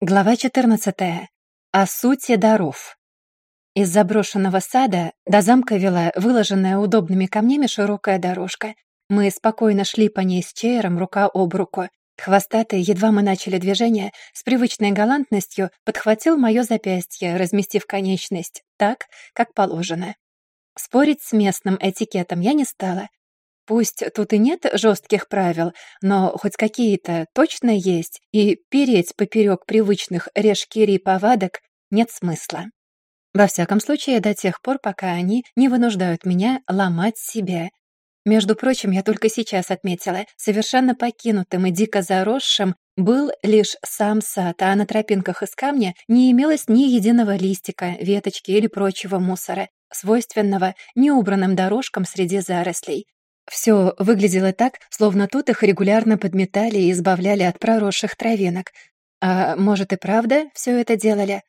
Глава 14. О сути даров. Из заброшенного сада до замка вела выложенная удобными камнями широкая дорожка. Мы спокойно шли по ней с Чейром рука об руку. Хвостатый, едва мы начали движение, с привычной галантностью подхватил мое запястье, разместив конечность так, как положено. Спорить с местным этикетом я не стала. Пусть тут и нет жестких правил, но хоть какие-то точно есть, и переть поперек привычных решкири повадок нет смысла. Во всяком случае, до тех пор, пока они не вынуждают меня ломать себя. Между прочим, я только сейчас отметила, совершенно покинутым и дико заросшим был лишь сам сад, а на тропинках из камня не имелось ни единого листика, веточки или прочего мусора, свойственного неубранным дорожкам среди зарослей. Все выглядело так, словно тут их регулярно подметали и избавляли от проросших травинок. А может и правда все это делали?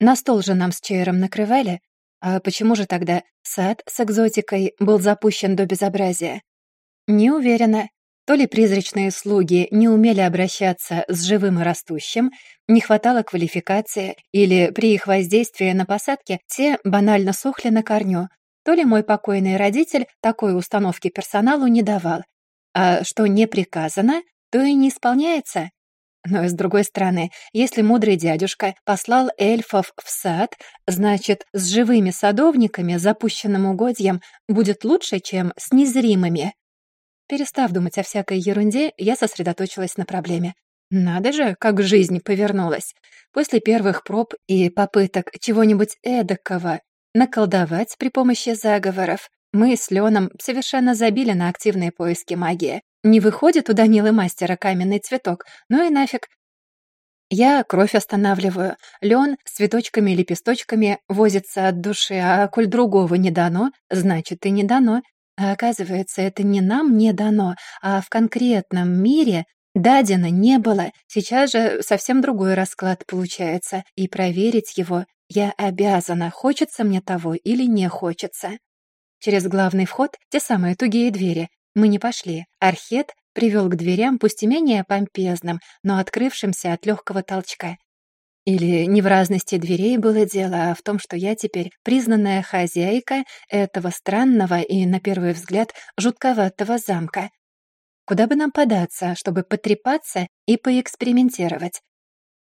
На стол же нам с чаером накрывали? А почему же тогда сад с экзотикой был запущен до безобразия? Не уверена. То ли призрачные слуги не умели обращаться с живым и растущим, не хватало квалификации, или при их воздействии на посадке те банально сохли на корню, то ли мой покойный родитель такой установки персоналу не давал. А что не приказано, то и не исполняется. Но, с другой стороны, если мудрый дядюшка послал эльфов в сад, значит, с живыми садовниками, запущенным угодьем, будет лучше, чем с незримыми. Перестав думать о всякой ерунде, я сосредоточилась на проблеме. Надо же, как жизнь повернулась. После первых проб и попыток чего-нибудь эдакого наколдовать при помощи заговоров. Мы с Леоном совершенно забили на активные поиски магии. Не выходит у Данилы мастера каменный цветок, ну и нафиг. Я кровь останавливаю, Леон с цветочками и лепесточками возится от души, а коль другого не дано, значит и не дано. А оказывается, это не нам не дано, а в конкретном мире дадено не было. Сейчас же совсем другой расклад получается, и проверить его я обязана, хочется мне того или не хочется. Через главный вход, те самые тугие двери, мы не пошли. Архет привел к дверям, пусть и менее помпезным, но открывшимся от легкого толчка. Или не в разности дверей было дело, а в том, что я теперь признанная хозяйка этого странного и, на первый взгляд, жутковатого замка. Куда бы нам податься, чтобы потрепаться и поэкспериментировать?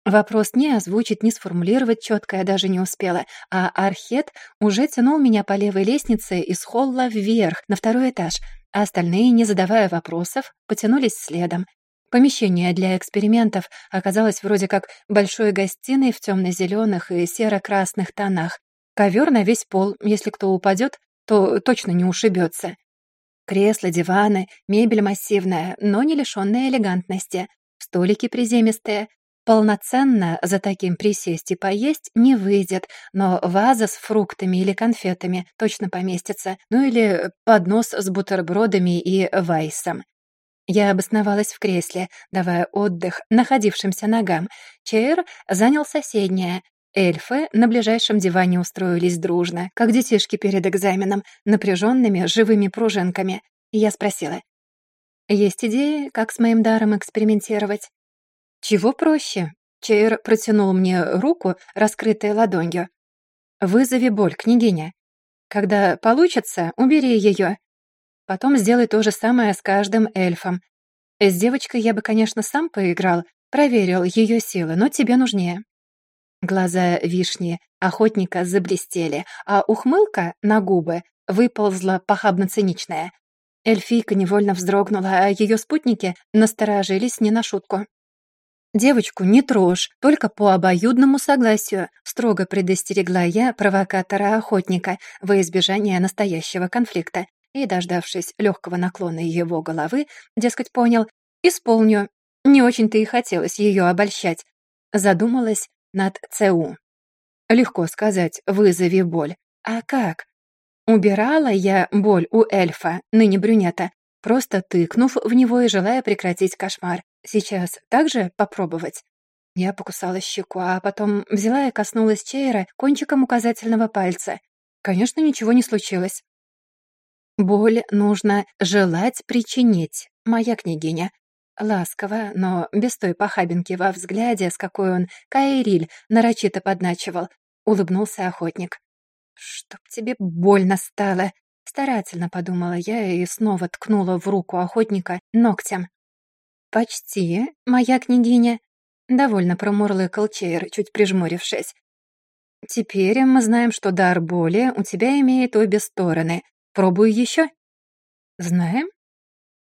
Вопрос не озвучить, не сформулировать четко я даже не успела, а Архет уже тянул меня по левой лестнице из холла вверх, на второй этаж, а остальные, не задавая вопросов, потянулись следом. Помещение для экспериментов оказалось вроде как большой гостиной в темно-зеленых и серо-красных тонах. Ковер на весь пол, если кто упадет, то точно не ушибется. Кресла, диваны, мебель массивная, но не лишенная элегантности. Столики приземистые, Полноценно за таким присесть и поесть не выйдет, но ваза с фруктами или конфетами точно поместится, ну или поднос с бутербродами и вайсом. Я обосновалась в кресле, давая отдых находившимся ногам. Чейр занял соседнее. Эльфы на ближайшем диване устроились дружно, как детишки перед экзаменом, напряженными живыми пружинками. Я спросила, «Есть идеи, как с моим даром экспериментировать?» «Чего проще?» Чейр протянул мне руку, раскрытой ладонью. «Вызови боль, княгиня. Когда получится, убери ее. Потом сделай то же самое с каждым эльфом. С девочкой я бы, конечно, сам поиграл, проверил ее силы, но тебе нужнее». Глаза вишни охотника заблестели, а ухмылка на губы выползла похабно-циничная. Эльфийка невольно вздрогнула, а ее спутники насторожились не на шутку. «Девочку не трожь, только по обоюдному согласию», строго предостерегла я провокатора-охотника во избежание настоящего конфликта и, дождавшись легкого наклона его головы, дескать, понял, «Исполню. Не очень-то и хотелось ее обольщать». Задумалась над ЦУ. Легко сказать «вызови боль». А как? Убирала я боль у эльфа, ныне брюнета, просто тыкнув в него и желая прекратить кошмар. Сейчас также попробовать?» Я покусала щеку, а потом взяла и коснулась Чейра кончиком указательного пальца. Конечно, ничего не случилось. «Боль нужно желать причинить, моя княгиня», Ласково, но без той похабинки во взгляде, с какой он Кайриль нарочито подначивал, улыбнулся охотник. «Чтоб тебе больно стало!» Старательно подумала я и снова ткнула в руку охотника ногтем. «Почти, моя княгиня», — довольно промурлыкал Чейр, чуть прижмурившись. «Теперь мы знаем, что дар боли у тебя имеет обе стороны. Пробуй еще». «Знаем?»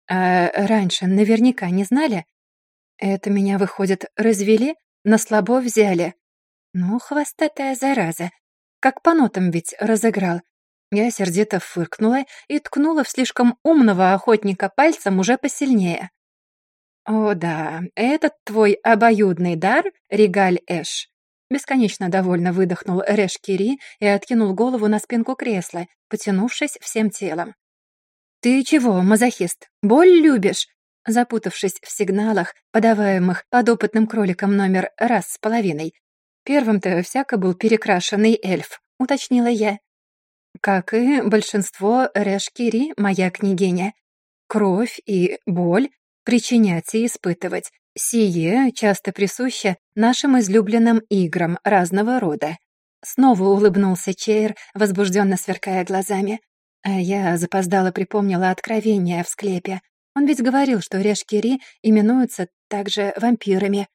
«А раньше наверняка не знали?» «Это меня, выходит, развели, на слабо взяли». «Ну, хвостатая зараза. Как по нотам ведь разыграл. Я сердито фыркнула и ткнула в слишком умного охотника пальцем уже посильнее. «О да, этот твой обоюдный дар, Регаль Эш». Бесконечно довольно выдохнул Рэш Кири и откинул голову на спинку кресла, потянувшись всем телом. «Ты чего, мазохист, боль любишь?» Запутавшись в сигналах, подаваемых подопытным кроликом номер раз с половиной, первым-то всяко был перекрашенный эльф, уточнила я. Как и большинство решкири, моя княгиня. Кровь и боль причинять и испытывать. Сие часто присуще нашим излюбленным играм разного рода. Снова улыбнулся Чейр, возбужденно сверкая глазами. А я запоздало припомнила откровение в склепе. Он ведь говорил, что решкири именуются также вампирами.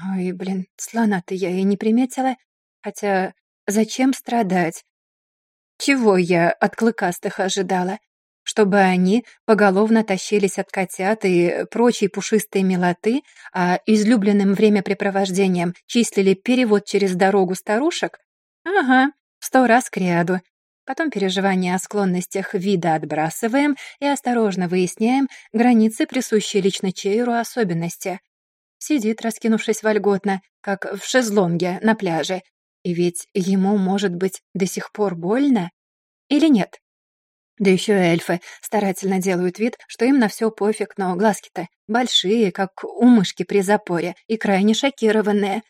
Ой, блин, слона-то я и не приметила. Хотя зачем страдать? Чего я от клыкастых ожидала? Чтобы они поголовно тащились от котят и прочей пушистой милоты, а излюбленным времяпрепровождением числили перевод через дорогу старушек? Ага, сто раз к ряду. Потом переживания о склонностях вида отбрасываем и осторожно выясняем границы, присущие лично Чейру особенности. Сидит, раскинувшись вольготно, как в шезлонге на пляже, и ведь ему, может быть, до сих пор больно? Или нет? Да еще эльфы старательно делают вид, что им на все пофиг, но глазки-то большие, как у мышки при запоре, и крайне шокированные.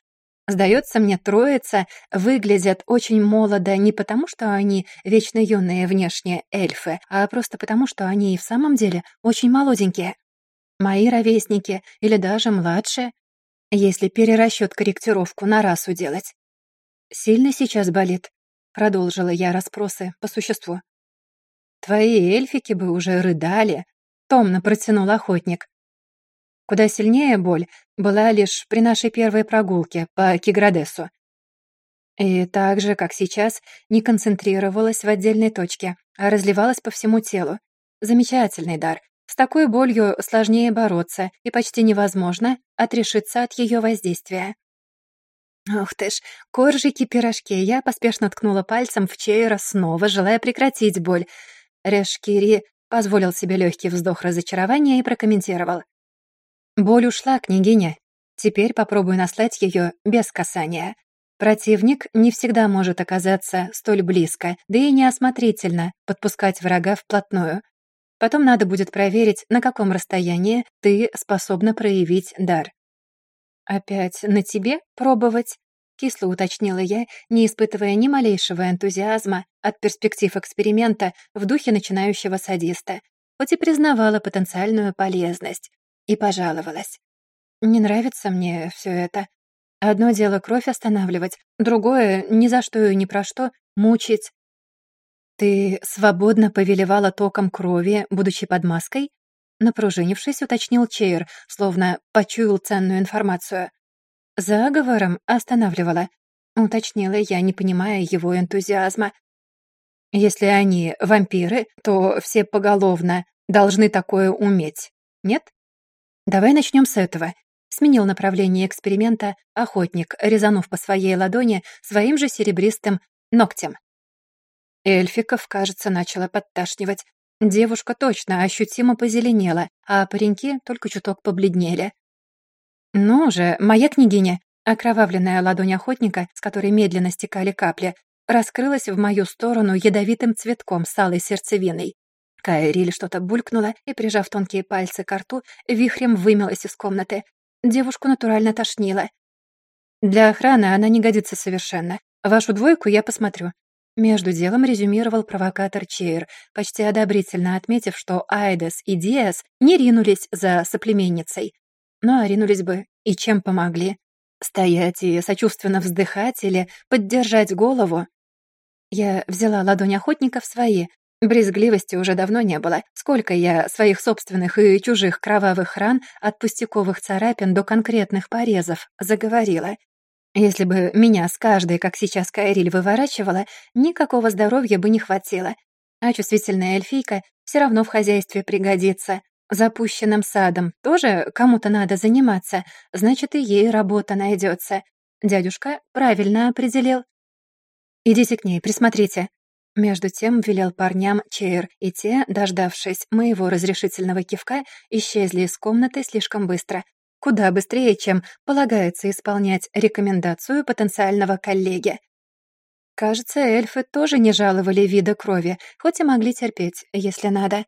Сдается мне, троица выглядят очень молодо не потому, что они вечно юные внешне эльфы, а просто потому, что они и в самом деле очень молоденькие. Мои ровесники или даже младшие, если перерасчет корректировку на расу делать. «Сильно сейчас болит?» — продолжила я расспросы по существу. «Твои эльфики бы уже рыдали», — томно протянул охотник. Куда сильнее боль была лишь при нашей первой прогулке по Киградесу. И так же, как сейчас, не концентрировалась в отдельной точке, а разливалась по всему телу. Замечательный дар. С такой болью сложнее бороться и почти невозможно отрешиться от ее воздействия. Ух ты ж, коржики-пирожки. Я поспешно ткнула пальцем в Чейра снова, желая прекратить боль. Решкири позволил себе легкий вздох разочарования и прокомментировал. «Боль ушла, княгиня. Теперь попробуй наслать ее без касания. Противник не всегда может оказаться столь близко, да и неосмотрительно подпускать врага вплотную. Потом надо будет проверить, на каком расстоянии ты способна проявить дар. «Опять на тебе пробовать?» — кисло уточнила я, не испытывая ни малейшего энтузиазма от перспектив эксперимента в духе начинающего садиста, хоть и признавала потенциальную полезность, и пожаловалась. «Не нравится мне все это. Одно дело кровь останавливать, другое — ни за что и ни про что мучить. Ты свободно повелевала током крови, будучи под маской?» Напружинившись, уточнил Чейр, словно почуял ценную информацию. «Заговором останавливала», — уточнила я, не понимая его энтузиазма. «Если они вампиры, то все поголовно должны такое уметь, нет?» «Давай начнем с этого», — сменил направление эксперимента охотник, резанув по своей ладони своим же серебристым ногтем. Эльфиков, кажется, начала подташнивать. Девушка точно ощутимо позеленела, а пареньки только чуток побледнели. «Ну же, моя княгиня!» Окровавленная ладонь охотника, с которой медленно стекали капли, раскрылась в мою сторону ядовитым цветком с алой сердцевиной. Кайриль что-то булькнула и, прижав тонкие пальцы к рту, вихрем вымелась из комнаты. Девушку натурально тошнило. «Для охраны она не годится совершенно. Вашу двойку я посмотрю. Между делом резюмировал провокатор Чейр, почти одобрительно отметив, что Айдес и Диас не ринулись за соплеменницей. но оринулись бы. И чем помогли? Стоять и сочувственно вздыхать или поддержать голову? Я взяла ладонь охотника в свои. Брезгливости уже давно не было. Сколько я своих собственных и чужих кровавых ран от пустяковых царапин до конкретных порезов заговорила. Если бы меня с каждой, как сейчас Кайриль, выворачивала, никакого здоровья бы не хватило. А чувствительная эльфийка все равно в хозяйстве пригодится. Запущенным садом тоже кому-то надо заниматься, значит, и ей работа найдется. Дядюшка правильно определил. «Идите к ней, присмотрите». Между тем велел парням Чейр, и те, дождавшись моего разрешительного кивка, исчезли из комнаты слишком быстро. Куда быстрее, чем полагается исполнять рекомендацию потенциального коллеги. Кажется, эльфы тоже не жаловали вида крови, хоть и могли терпеть, если надо.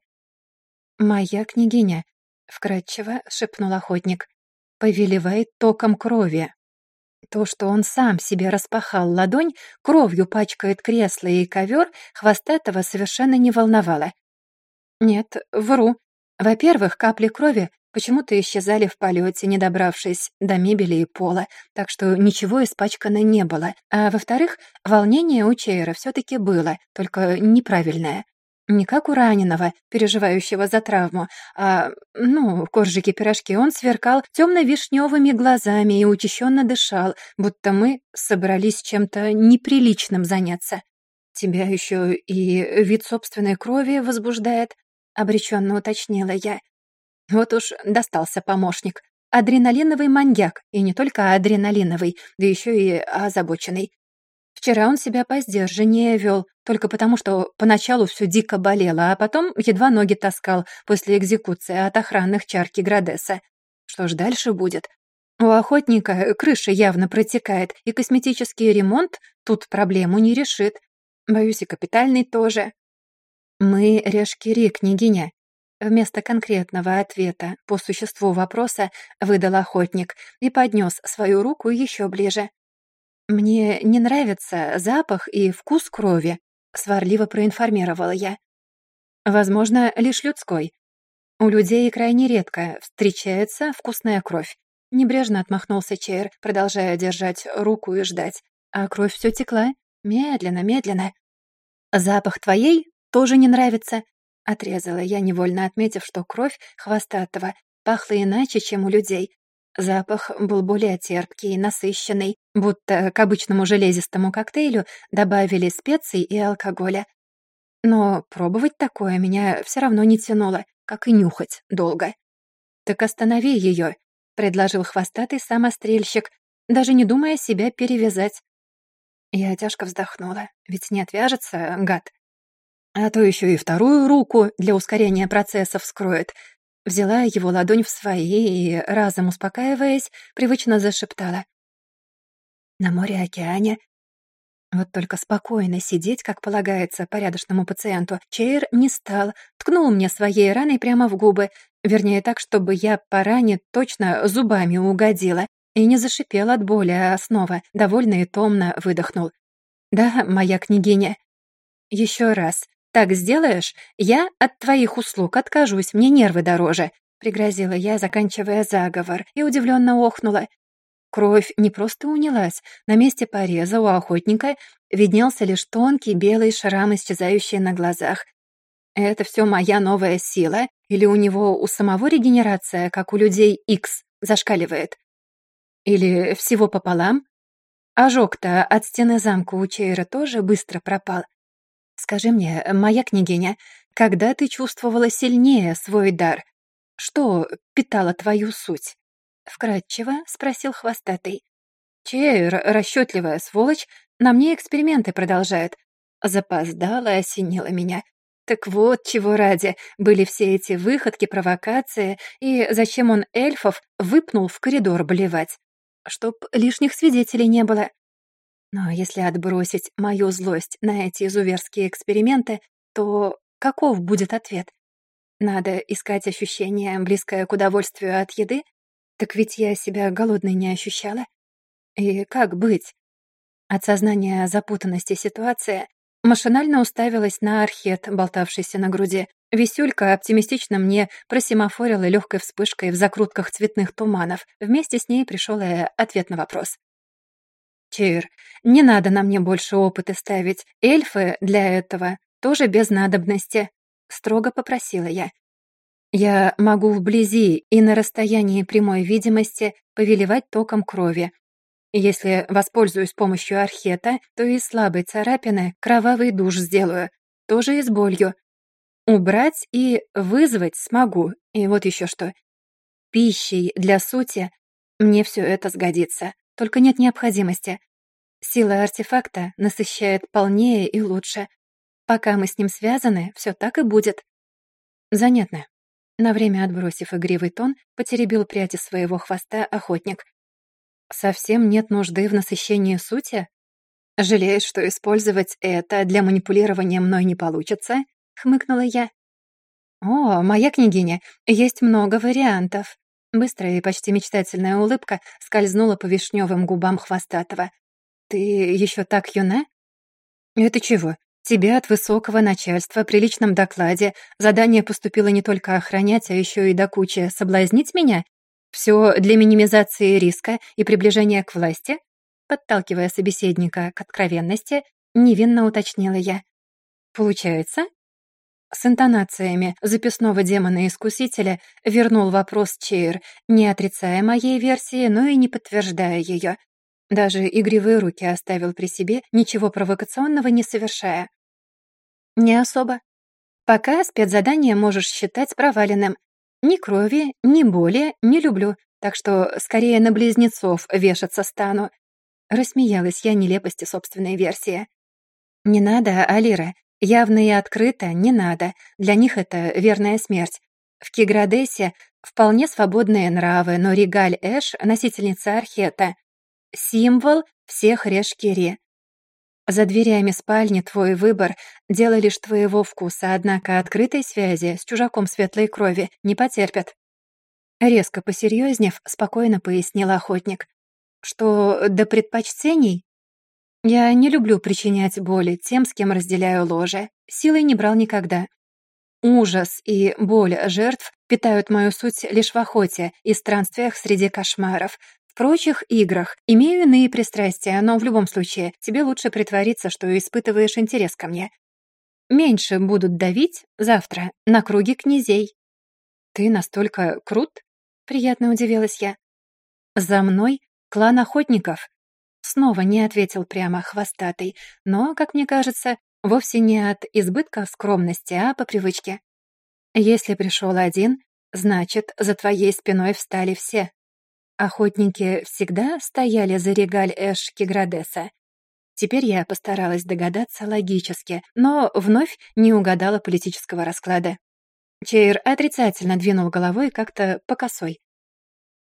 «Моя княгиня», — вкратчиво шепнул охотник, — «повелевает током крови». То, что он сам себе распахал ладонь, кровью пачкает кресло и ковер, хвостатого совершенно не волновало. Нет, вру. Во-первых, капли крови почему-то исчезали в полете, не добравшись до мебели и пола, так что ничего испачкано не было. А во-вторых, волнение у Чейра все таки было, только неправильное. Не как у раненого, переживающего за травму, а, ну, коржики-пирожки, он сверкал темно-вишневыми глазами и учащенно дышал, будто мы собрались чем-то неприличным заняться. «Тебя еще и вид собственной крови возбуждает», — обреченно уточнила я. Вот уж достался помощник. Адреналиновый маньяк, и не только адреналиновый, да еще и озабоченный. Вчера он себя поздержаннее вел, только потому, что поначалу все дико болело, а потом едва ноги таскал после экзекуции от охранных чарки Градеса. Что ж дальше будет? У охотника крыша явно протекает, и косметический ремонт тут проблему не решит. Боюсь, и капитальный тоже. Мы решкири, княгиня. Вместо конкретного ответа по существу вопроса выдал охотник и поднес свою руку еще ближе. «Мне не нравится запах и вкус крови», — сварливо проинформировала я. «Возможно, лишь людской. У людей крайне редко встречается вкусная кровь». Небрежно отмахнулся Чейр, продолжая держать руку и ждать. А кровь все текла. Медленно, медленно. «Запах твоей тоже не нравится», — отрезала я, невольно отметив, что кровь хвостатого пахла иначе, чем у людей, Запах был более терпкий и насыщенный, будто к обычному железистому коктейлю добавили специй и алкоголя. Но пробовать такое меня все равно не тянуло, как и нюхать долго. «Так останови ее», — предложил хвостатый самострельщик, даже не думая себя перевязать. Я тяжко вздохнула, ведь не отвяжется, гад. А то еще и вторую руку для ускорения процесса вскроет — Взяла его ладонь в свои и, разом успокаиваясь, привычно зашептала. «На море-океане вот только спокойно сидеть, как полагается порядочному пациенту, Чейр не стал, ткнул мне своей раной прямо в губы, вернее так, чтобы я по ране точно зубами угодила, и не зашипел от боли, а снова, довольно и томно, выдохнул. «Да, моя княгиня». «Еще раз. Так сделаешь, я от твоих услуг откажусь, мне нервы дороже», — пригрозила я, заканчивая заговор, и удивленно охнула. Кровь не просто унялась. На месте пореза у охотника виднелся лишь тонкий белый шрам, исчезающий на глазах. Это все моя новая сила? Или у него у самого регенерация, как у людей X, зашкаливает? Или всего пополам? Ожог-то от стены замка у Чейра тоже быстро пропал. «Скажи мне, моя княгиня, когда ты чувствовала сильнее свой дар? Что питало твою суть?» Вкратчиво спросил хвостатый. «Чей расчетливая сволочь на мне эксперименты продолжает?» Запоздала осенила меня. Так вот, чего ради были все эти выходки, провокации, и зачем он эльфов выпнул в коридор блевать? Чтоб лишних свидетелей не было. Но если отбросить мою злость на эти изуверские эксперименты, то каков будет ответ? Надо искать ощущение, близкое к удовольствию от еды? Так ведь я себя голодной не ощущала. И как быть? От сознания запутанности ситуации машинально уставилась на архет, болтавшийся на груди. Висюлька оптимистично мне просимофорила легкой вспышкой в закрутках цветных туманов. Вместе с ней пришел и ответ на вопрос. «Чир, не надо на мне больше опыта ставить. Эльфы для этого тоже без надобности», — строго попросила я. «Я могу вблизи и на расстоянии прямой видимости повелевать током крови. Если воспользуюсь помощью архета, то и слабой царапины кровавый душ сделаю, тоже и с болью. Убрать и вызвать смогу. И вот еще что. Пищей для сути мне все это сгодится. Только нет необходимости. Сила артефакта насыщает полнее и лучше. Пока мы с ним связаны, все так и будет. Занятно. На время отбросив игривый тон, потеребил пряди своего хвоста охотник. Совсем нет нужды в насыщении сути? Жалеешь, что использовать это для манипулирования мной не получится? — хмыкнула я. «О, моя княгиня, есть много вариантов». Быстрая и почти мечтательная улыбка скользнула по вишневым губам хвостатого. «Ты еще так юна?» «Это чего? Тебе от высокого начальства при личном докладе задание поступило не только охранять, а еще и до кучи соблазнить меня? Все для минимизации риска и приближения к власти?» Подталкивая собеседника к откровенности, невинно уточнила я. «Получается?» С интонациями записного демона-искусителя вернул вопрос Чейр, не отрицая моей версии, но и не подтверждая ее. Даже игривые руки оставил при себе, ничего провокационного не совершая. «Не особо. Пока спецзадание можешь считать проваленным. Ни крови, ни боли не люблю, так что скорее на близнецов вешаться стану». Рассмеялась я нелепости собственной версии. «Не надо, Алира, Явно и открыто не надо, для них это верная смерть. В Киградесе вполне свободные нравы, но Регаль Эш — носительница Архета. Символ всех Решкири. За дверями спальни твой выбор — дело лишь твоего вкуса, однако открытой связи с чужаком светлой крови не потерпят. Резко посерьезнев, спокойно пояснил охотник. Что до предпочтений я не люблю причинять боли тем, с кем разделяю ложе. Силой не брал никогда. Ужас и боль жертв питают мою суть лишь в охоте и странствиях среди кошмаров. Прочих играх имею иные пристрастия, но в любом случае тебе лучше притвориться, что испытываешь интерес ко мне. Меньше будут давить завтра на круге князей. Ты настолько крут? Приятно удивилась я. За мной клан охотников. Снова не ответил прямо хвостатый, но, как мне кажется, вовсе не от избытка скромности, а по привычке. Если пришел один, значит, за твоей спиной встали все. Охотники всегда стояли за регаль Эш Киградеса. Теперь я постаралась догадаться логически, но вновь не угадала политического расклада. Чейр отрицательно двинул головой как-то по косой.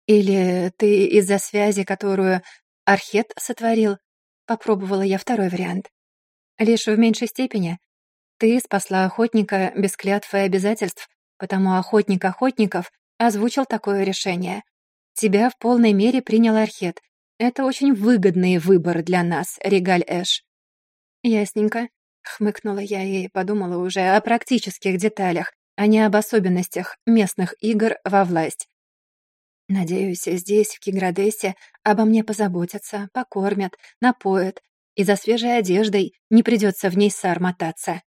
«Или ты из-за связи, которую Архет сотворил. Попробовала я второй вариант. Лишь в меньшей степени. Ты спасла охотника без клятв и обязательств, потому охотник охотников озвучил такое решение. Тебя в полной мере принял Архет. Это очень выгодный выбор для нас, Регаль Эш. Ясненько. Хмыкнула я и подумала уже о практических деталях, а не об особенностях местных игр во власть. Надеюсь, здесь, в Киградесе, обо мне позаботятся, покормят, напоят, и за свежей одеждой не придется в ней сар мотаться.